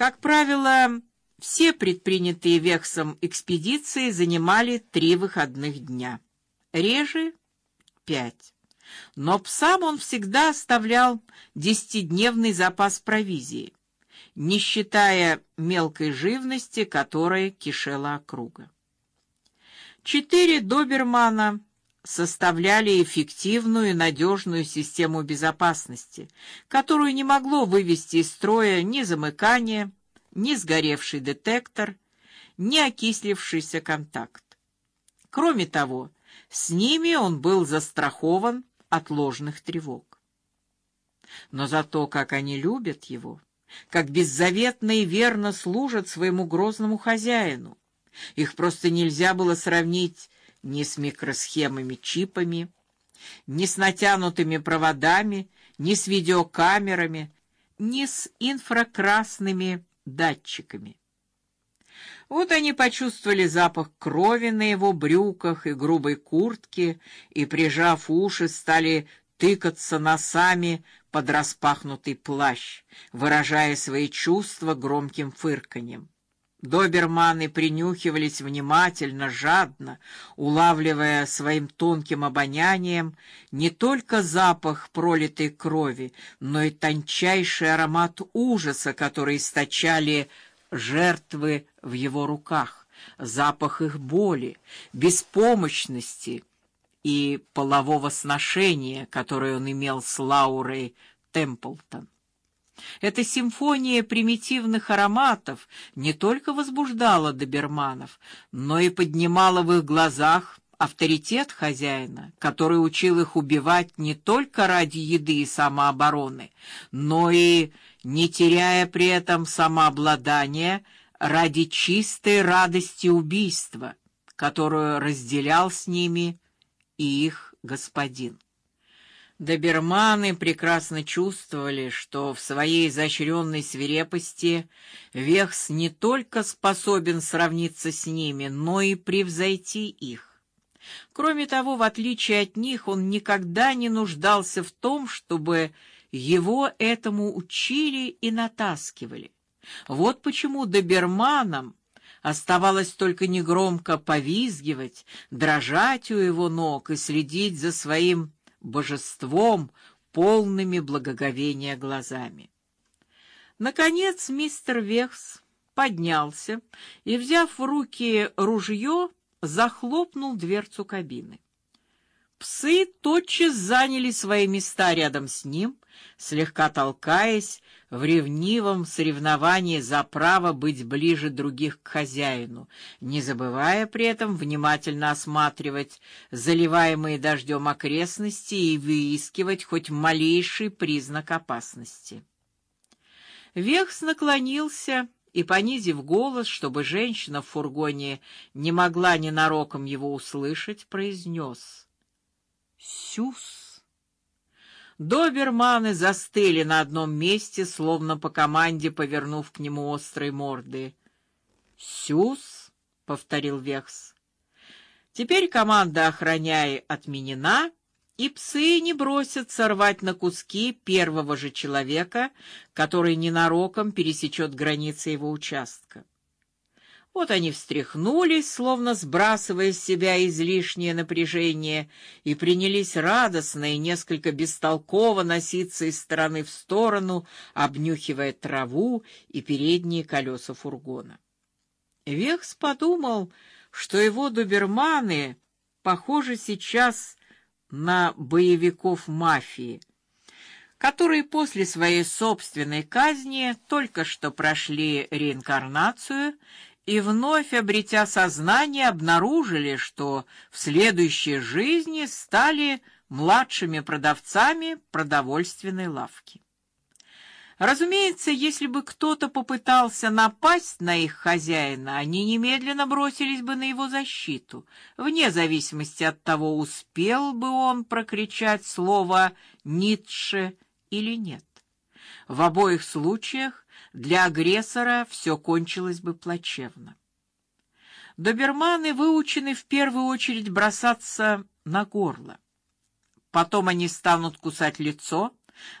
Как правило, все предпринятые Вексом экспедиции занимали три выходных дня, реже пять. Но псам он всегда оставлял десятидневный запас провизии, не считая мелкой живности, которая кишела округа. Четыре добермана составляли эффективную и надежную систему безопасности, которую не могло вывести из строя ни замыкание, ни сгоревший детектор, ни окислившийся контакт. Кроме того, с ними он был застрахован от ложных тревог. Но зато как они любят его, как беззаветно и верно служат своему грозному хозяину. Их просто нельзя было сравнить ни с микросхемами, чипами, ни с натянутыми проводами, ни с видеокамерами, ни с инфракрасными датчиками. Вот они почувствовали запах крови на его брюках и грубой куртке и, прижав уши, стали тыкаться носами под распахнутый плащ, выражая свои чувства громким фырканьем. Доберманы принюхивались внимательно, жадно, улавливая своим тонким обонянием не только запах пролитой крови, но и тончайший аромат ужаса, который источали жертвы в его руках, запах их боли, беспомощности и полового сношения, которое он имел с Лаурой Темплтон. Эта симфония примитивных ароматов не только возбуждала доберманов, но и поднимала в их глазах авторитет хозяина, который учил их убивать не только ради еды и самообороны, но и не теряя при этом самообладания ради чистой радости убийства, которую разделял с ними и их господин. Доберманы прекрасно чувствовали, что в своей изощренной свирепости Вехс не только способен сравниться с ними, но и превзойти их. Кроме того, в отличие от них, он никогда не нуждался в том, чтобы его этому учили и натаскивали. Вот почему доберманам оставалось только негромко повизгивать, дрожать у его ног и следить за своим божеством, полными благоговения глазами. Наконец мистер Вехс поднялся и, взяв в руки ружье, захлопнул дверцу кабины. Псы тотчас заняли свои места рядом с ним, слегка толкаясь в ревнивом соревновании за право быть ближе других к хозяину, не забывая при этом внимательно осматривать заливаемые дождем окрестности и выискивать хоть малейший признак опасности. Вехс наклонился и, понизив голос, чтобы женщина в фургоне не могла ни ненароком его услышать, произнес Сюс. Доберманы застыли на одном месте, словно по команде повернув к нему острые морды. Сюс, повторил Векс. Теперь команда охраняй отменена, и псы не бросятся рвать на куски первого же человека, который ненароком пересечет границы его участка. Вот они встряхнулись, словно сбрасывая с себя излишнее напряжение, и принялись радостно и несколько бестолково носиться из стороны в сторону, обнюхивая траву и передние колеса фургона. Вехс подумал, что его доберманы похожи сейчас на боевиков мафии, которые после своей собственной казни только что прошли реинкарнацию и вновь обретя сознание, обнаружили, что в следующей жизни стали младшими продавцами продовольственной лавки. Разумеется, если бы кто-то попытался напасть на их хозяина, они немедленно бросились бы на его защиту, вне зависимости от того, успел бы он прокричать слово Ницше или нет. В обоих случаях для агрессора все кончилось бы плачевно. Доберманы выучены в первую очередь бросаться на горло. Потом они станут кусать лицо,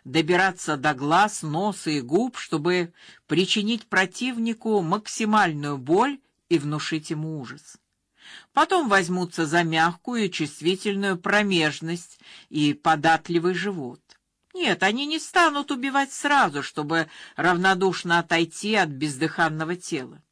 добираться до глаз, носа и губ, чтобы причинить противнику максимальную боль и внушить ему ужас. Потом возьмутся за мягкую чувствительную промежность и податливый живот. Нет, они не станут убивать сразу, чтобы равнодушно отойти от бездыханного тела.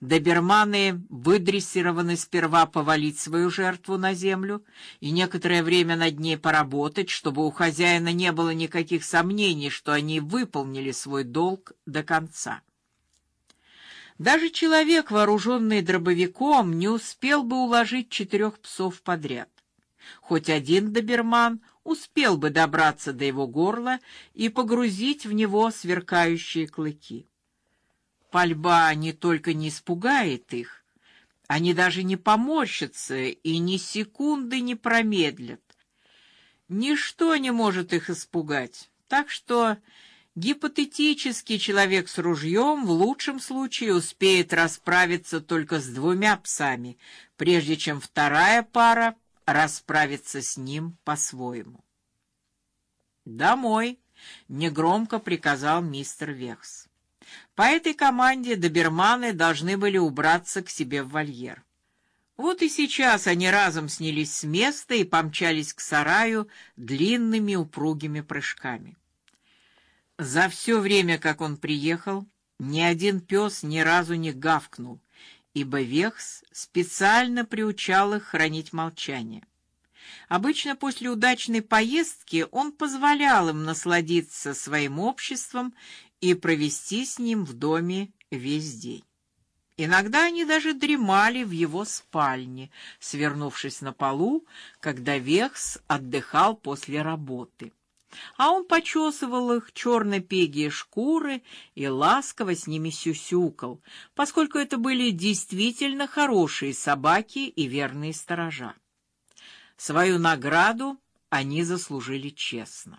Доберманы выдрессированы сперва повалить свою жертву на землю и некоторое время над ней поработать, чтобы у хозяина не было никаких сомнений, что они выполнили свой долг до конца. Даже человек, вооруженный дробовиком, не успел бы уложить четырех псов подряд. Хоть один доберман успел бы добраться до его горла и погрузить в него сверкающие клыки. Пальба не только не испугает их, они даже не поморщатся и ни секунды не промедлят. Ничто не может их испугать. Так что гипотетический человек с ружьем в лучшем случае успеет расправиться только с двумя псами, прежде чем вторая пара расправиться с ним по-своему. Домой, негромко приказал мистер Векс. По этой команде доберманы должны были убраться к себе в вольер. Вот и сейчас они разом снялись с места и помчались к сараю длинными упругими прыжками. За все время, как он приехал, ни один пес ни разу не гавкнул, ибо Векс специально приучал их хранить молчание. Обычно после удачной поездки он позволял им насладиться своим обществом и провести с ним в доме весь день. Иногда они даже дремали в его спальне, свернувшись на полу, когда Векс отдыхал после работы а он почесывал их черно-пегие шкуры и ласково с ними сюсюкал, поскольку это были действительно хорошие собаки и верные сторожа. Свою награду они заслужили честно.